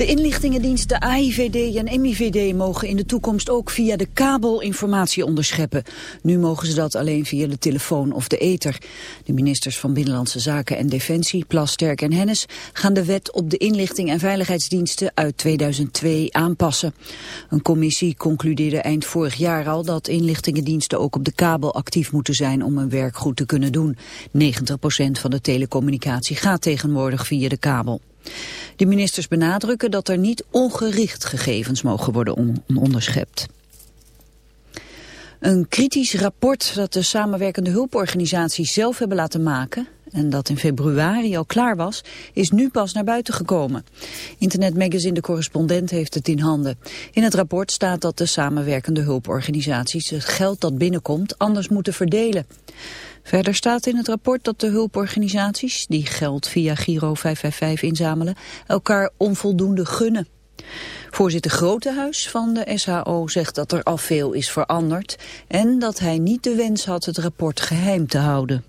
De inlichtingendiensten AIVD en MIVD mogen in de toekomst ook via de kabel informatie onderscheppen. Nu mogen ze dat alleen via de telefoon of de ether. De ministers van Binnenlandse Zaken en Defensie, Plasterk en Hennis, gaan de wet op de inlichting en veiligheidsdiensten uit 2002 aanpassen. Een commissie concludeerde eind vorig jaar al dat inlichtingendiensten ook op de kabel actief moeten zijn om hun werk goed te kunnen doen. 90% van de telecommunicatie gaat tegenwoordig via de kabel. De ministers benadrukken dat er niet ongericht gegevens mogen worden onderschept. Een kritisch rapport dat de samenwerkende hulporganisaties zelf hebben laten maken en dat in februari al klaar was, is nu pas naar buiten gekomen. Internetmagazine De Correspondent heeft het in handen. In het rapport staat dat de samenwerkende hulporganisaties het geld dat binnenkomt anders moeten verdelen. Verder staat in het rapport dat de hulporganisaties, die geld via Giro 555 inzamelen, elkaar onvoldoende gunnen. Voorzitter Grotehuis van de SHO zegt dat er al veel is veranderd en dat hij niet de wens had het rapport geheim te houden.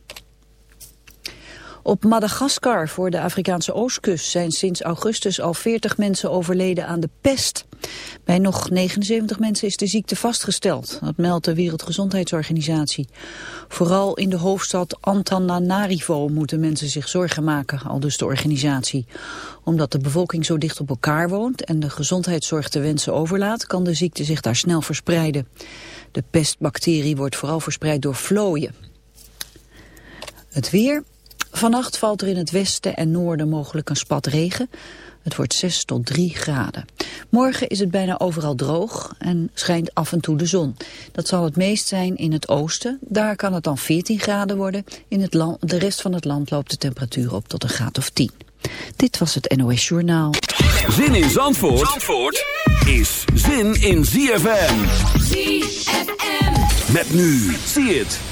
Op Madagaskar voor de Afrikaanse oostkust zijn sinds augustus al 40 mensen overleden aan de pest. Bij nog 79 mensen is de ziekte vastgesteld, dat meldt de Wereldgezondheidsorganisatie. Vooral in de hoofdstad Antananarivo moeten mensen zich zorgen maken, al dus de organisatie. Omdat de bevolking zo dicht op elkaar woont en de gezondheidszorg te wensen overlaat, kan de ziekte zich daar snel verspreiden. De pestbacterie wordt vooral verspreid door vlooien. Het weer, Vannacht valt er in het westen en noorden mogelijk een spat regen. Het wordt 6 tot 3 graden. Morgen is het bijna overal droog en schijnt af en toe de zon. Dat zal het meest zijn in het oosten. Daar kan het dan 14 graden worden. In het land, de rest van het land loopt de temperatuur op tot een graad of 10. Dit was het NOS Journaal. Zin in Zandvoort, Zandvoort is zin in ZFM. ZFM. Met nu. Zie het.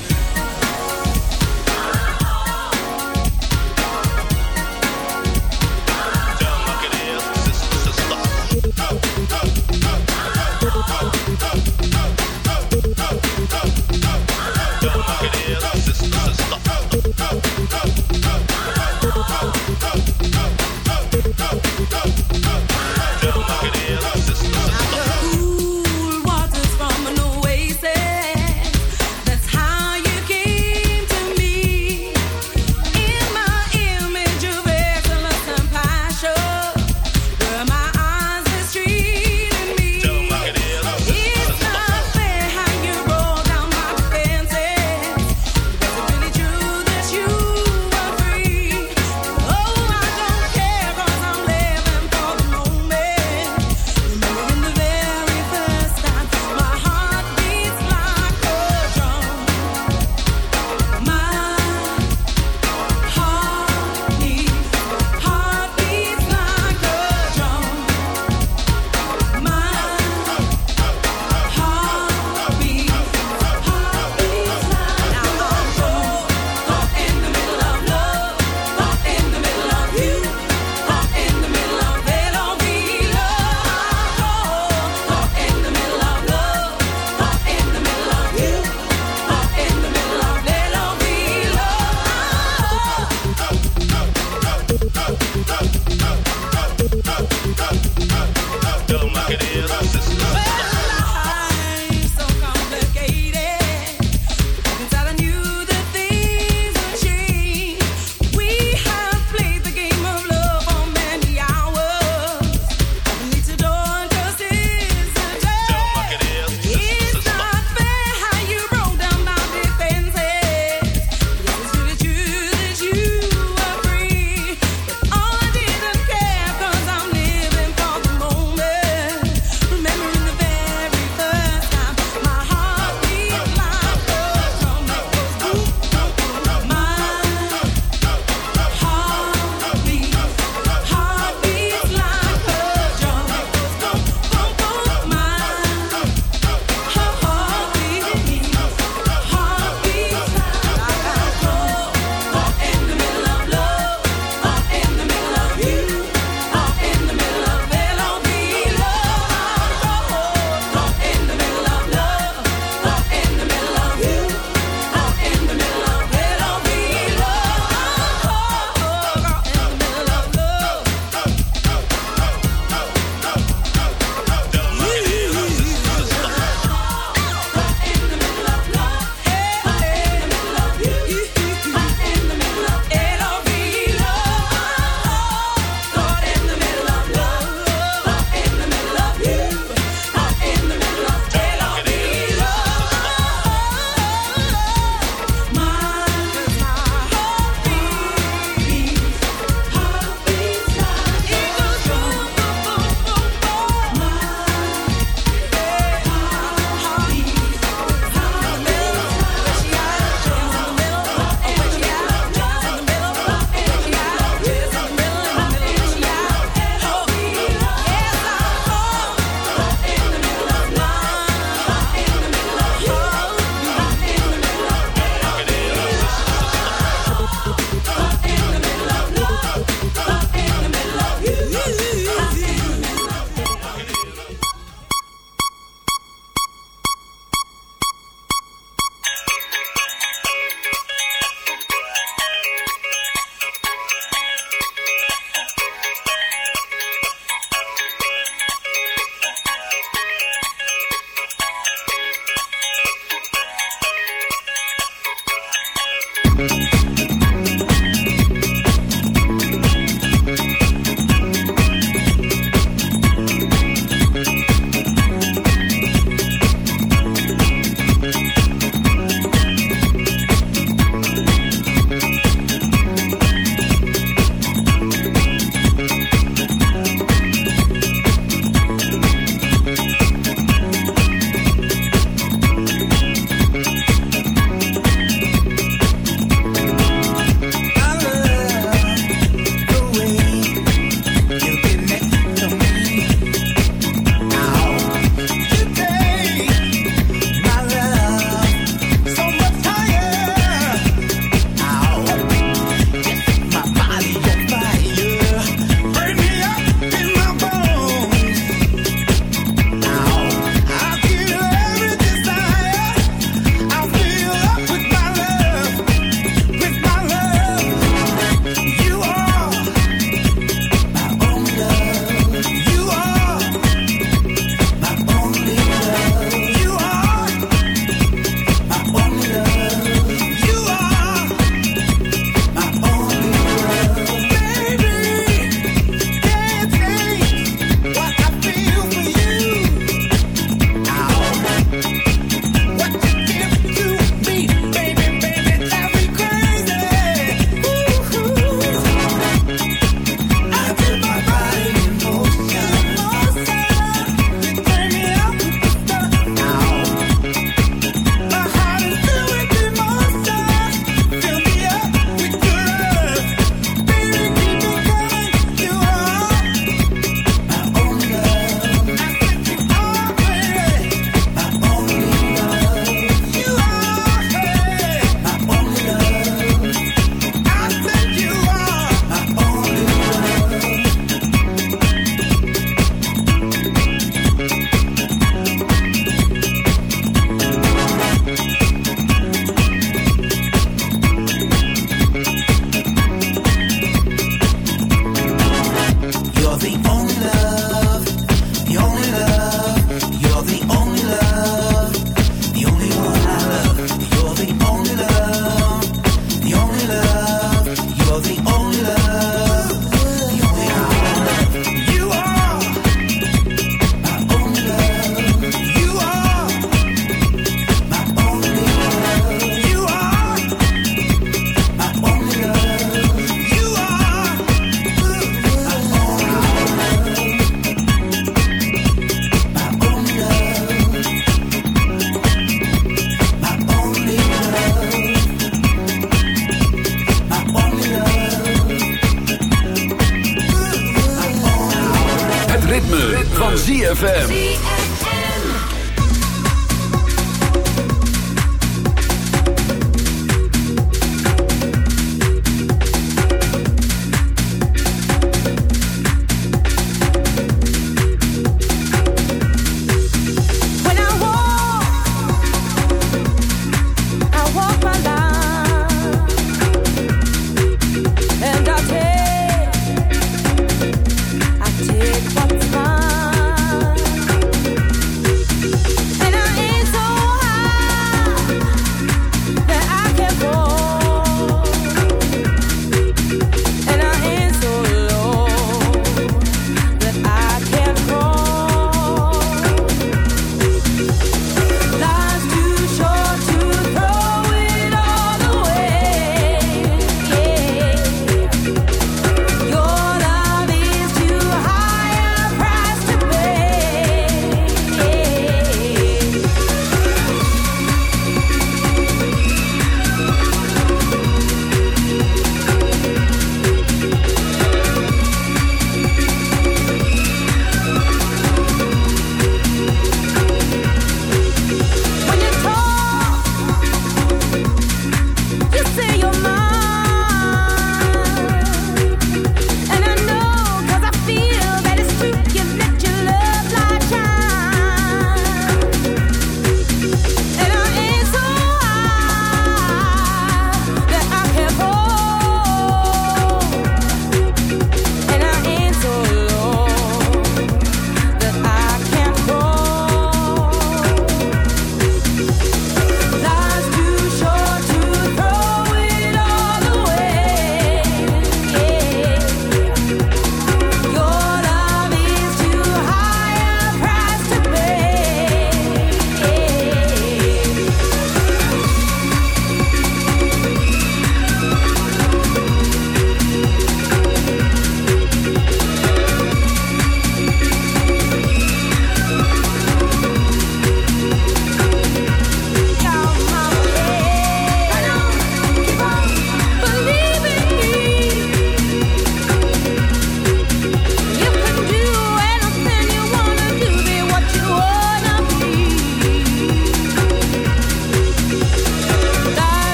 ZFM.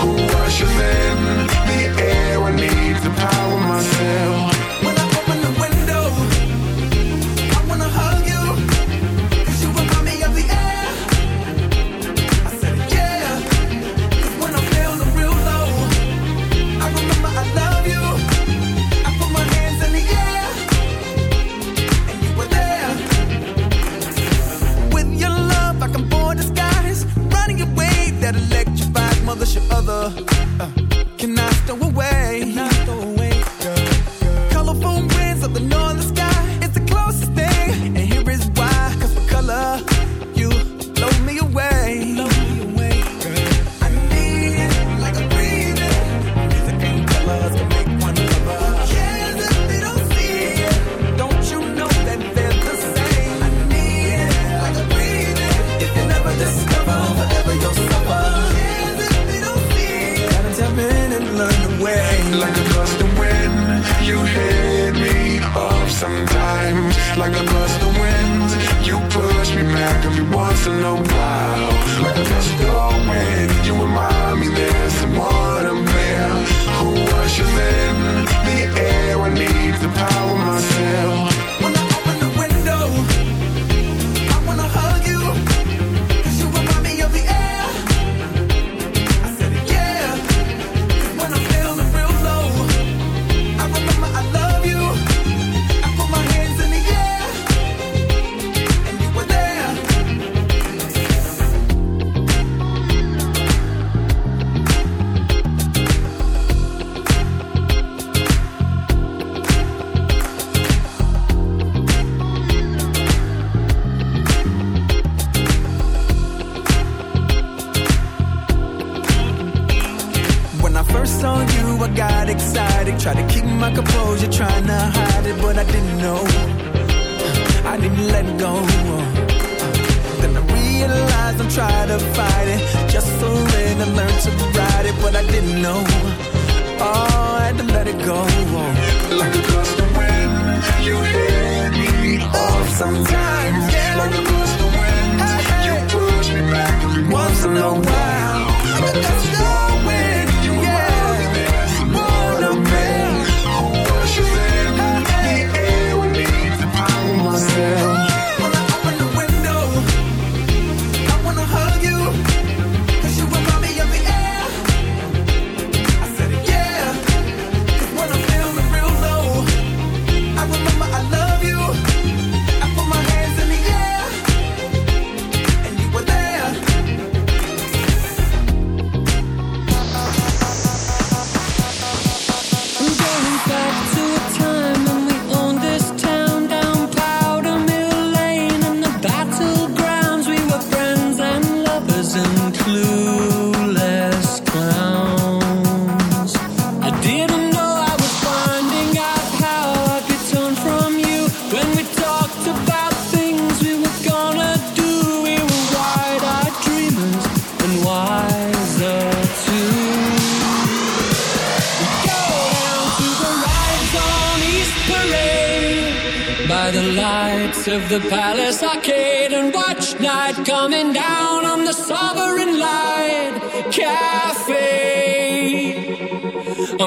who I in the air I need to power myself. time Like a gust of wind. You push me back every once in a while Like a gust of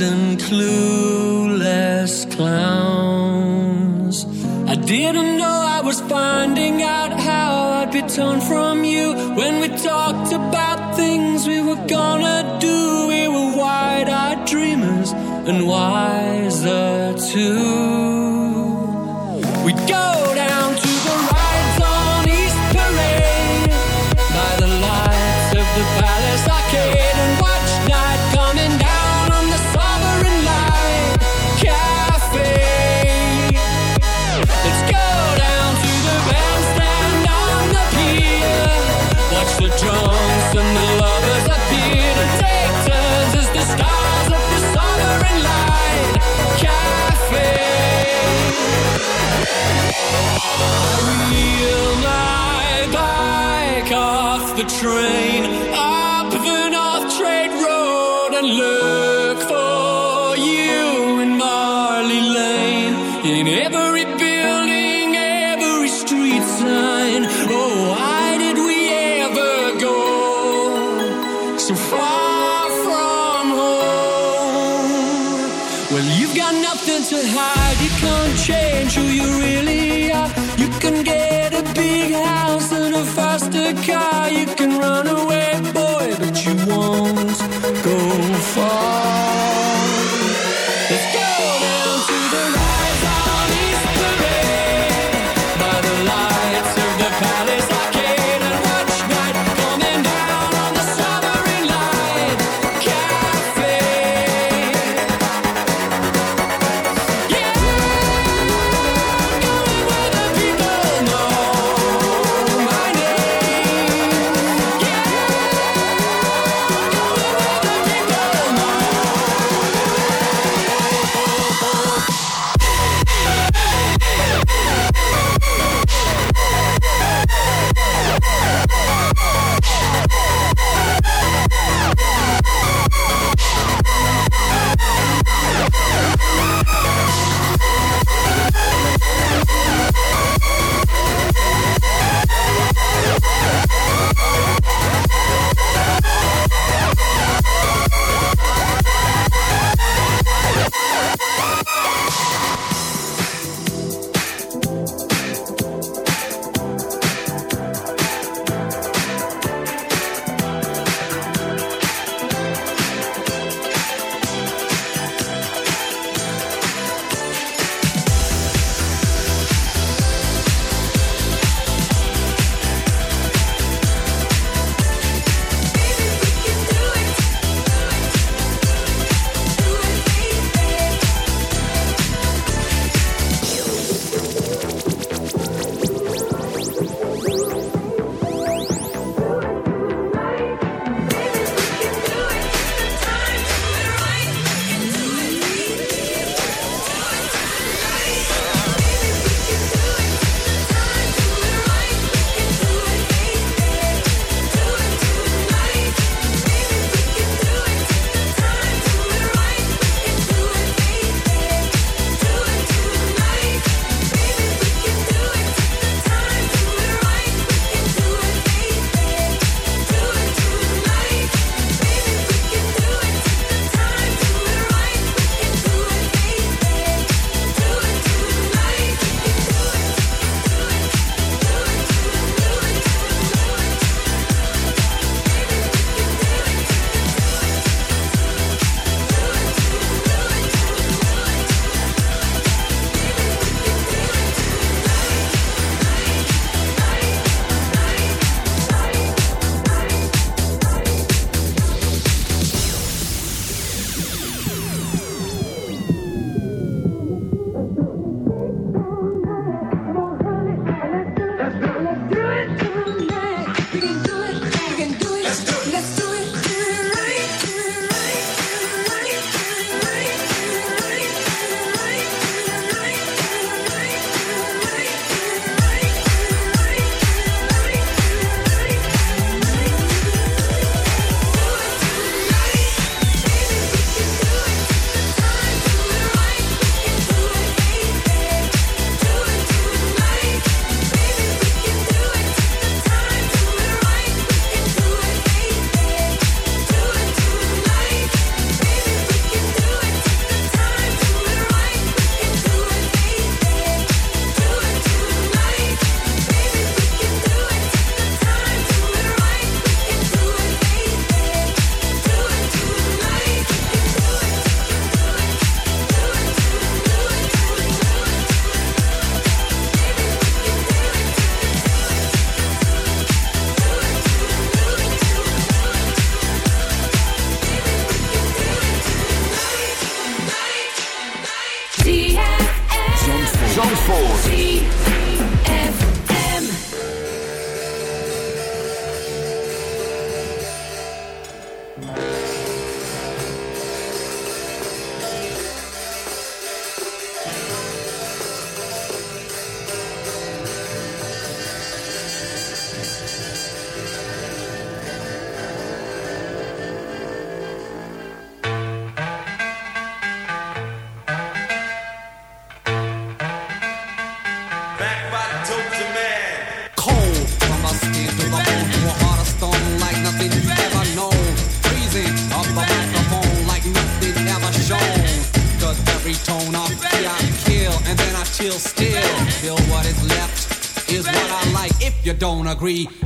and clueless clowns. I didn't know I was finding out how I'd be torn from agree.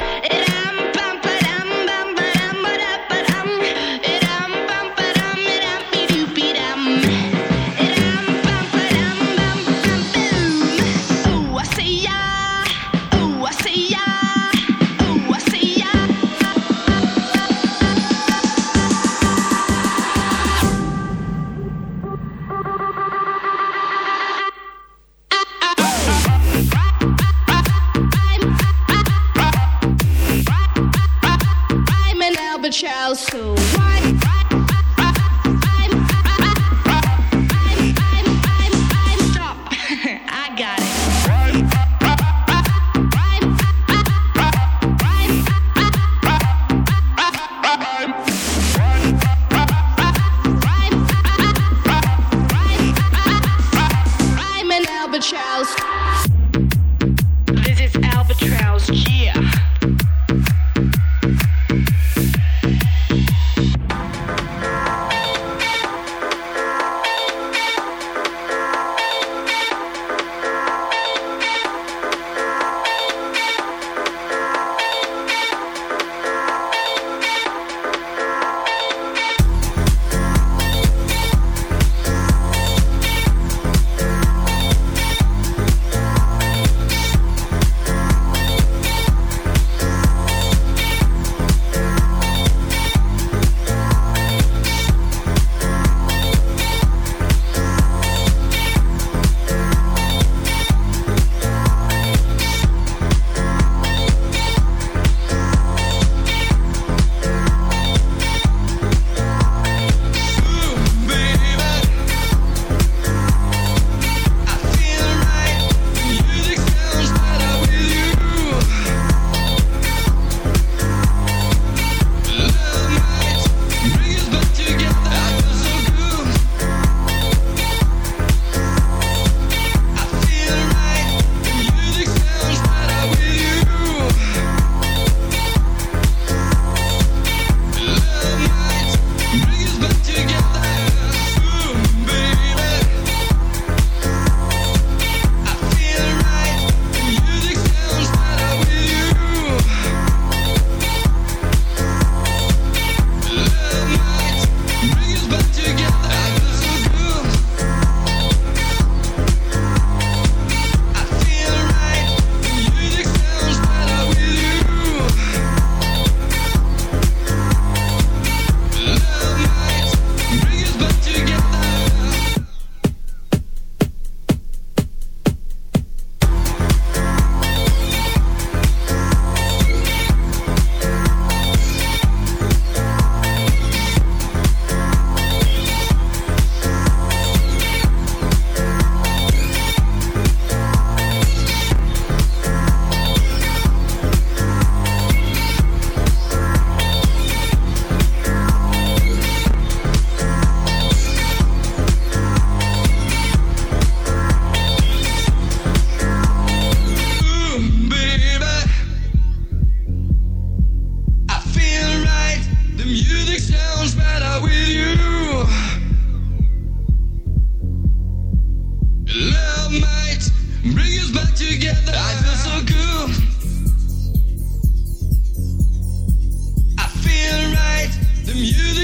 And I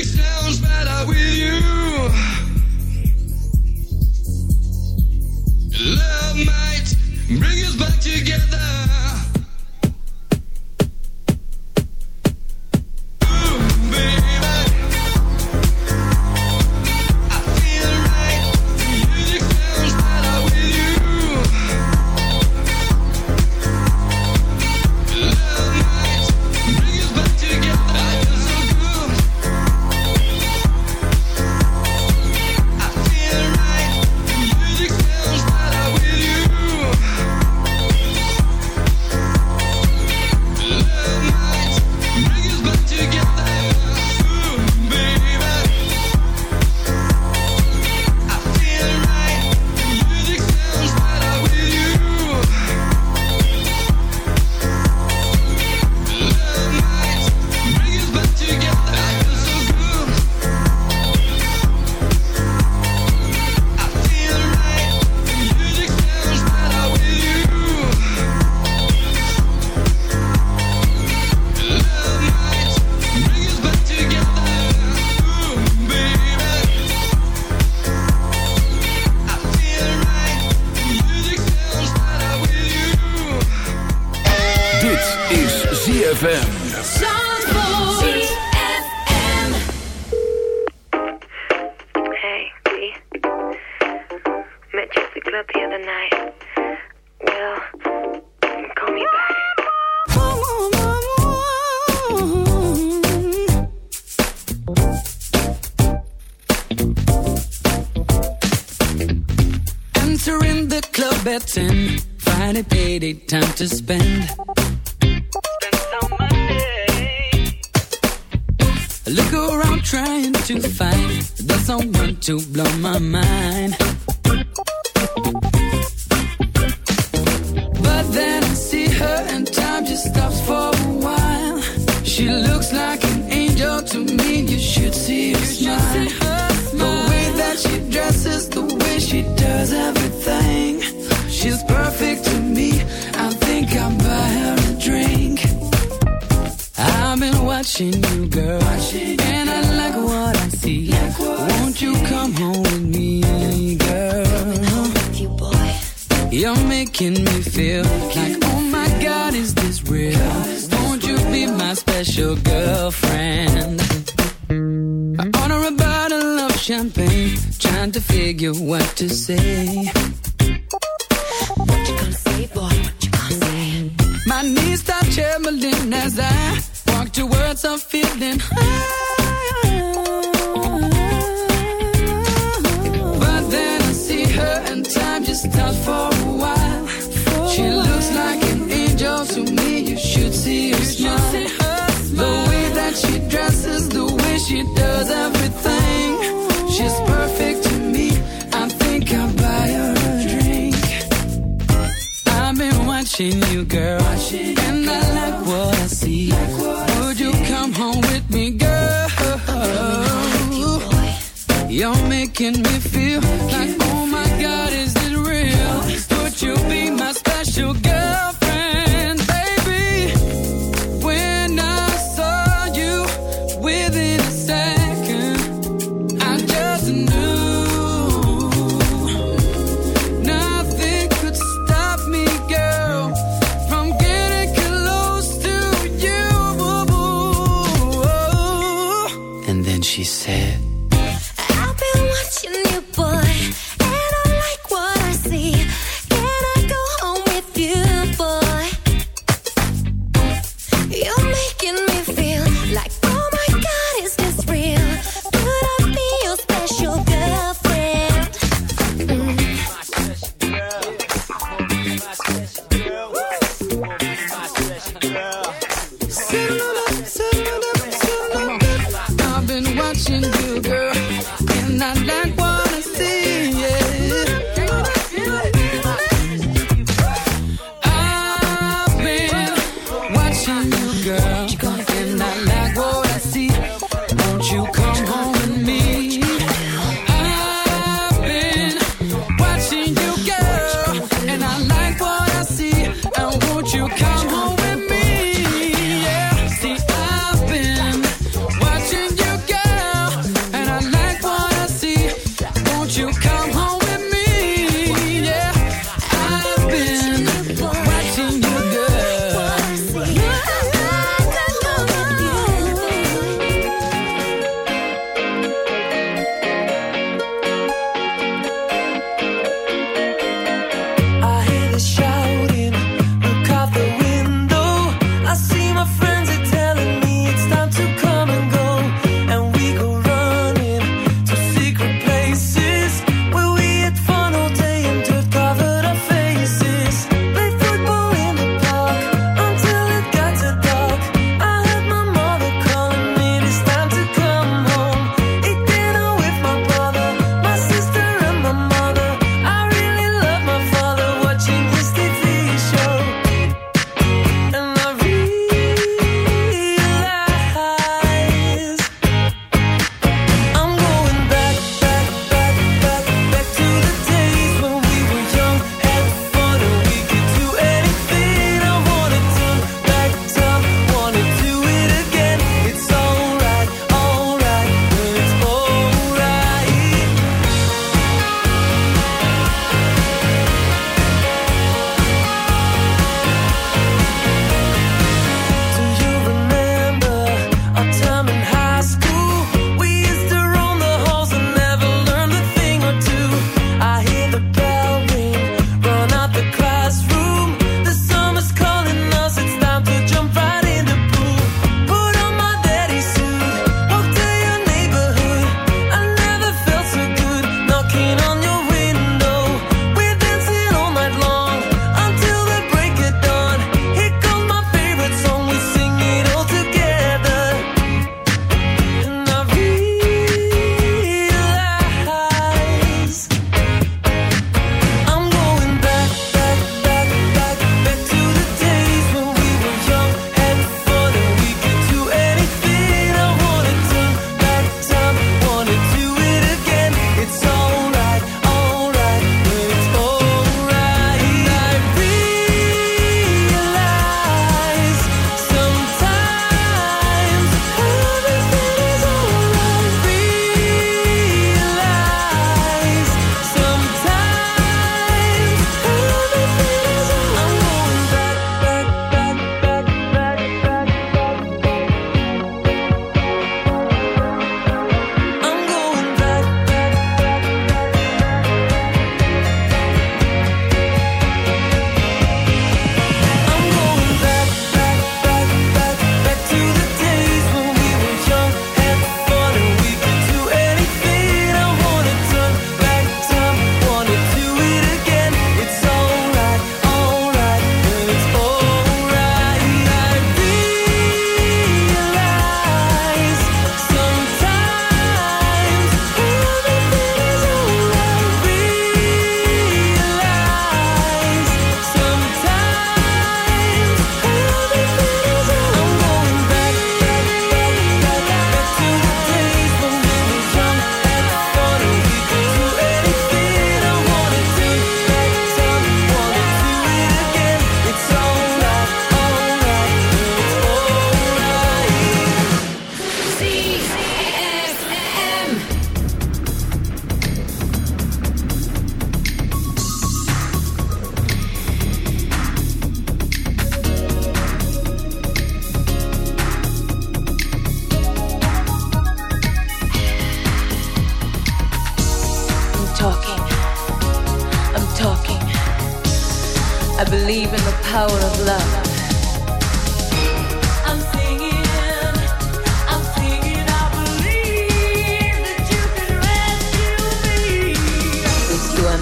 sounds better with you. Love might bring us back together. Entering the club at 10. Friday payday, time to spend. I look around trying to find the someone to blow my mind. But then I see her and time just stops for a while. She looks like an angel to me. You should see her smile. The way that she dresses, the way she does everything. She's perfect to me. I think I'll buy her a drink. I've been watching you, girl, and I like what I see. Like what Won't you come home with me, girl? You're making me feel like, oh my God, is this real? Won't you be my special girlfriend? Figure what to say. What you gonna say, boy? What you gonna say? My knees start trembling as I walk towards a feeling high. But then I see her and time just stops for a while. She looks like an angel to me. You, girl, and I like what I see. Would you come home with me, girl? You're making me feel like,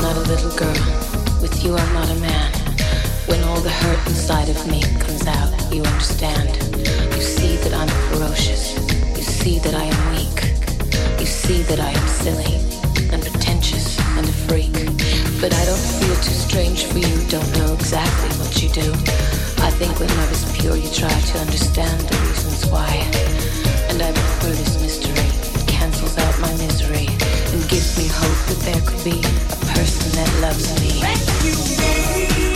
not a little girl. With you, I'm not a man. When all the hurt inside of me comes out, you understand. You see that I'm ferocious. You see that I am weak. You see that I am silly and pretentious and a freak. But I don't feel too strange for you, don't know exactly what you do. I think when love is pure, you try to understand the reasons why. And I prefer this mystery. It cancels out my misery me hope that there could be a person that loves me.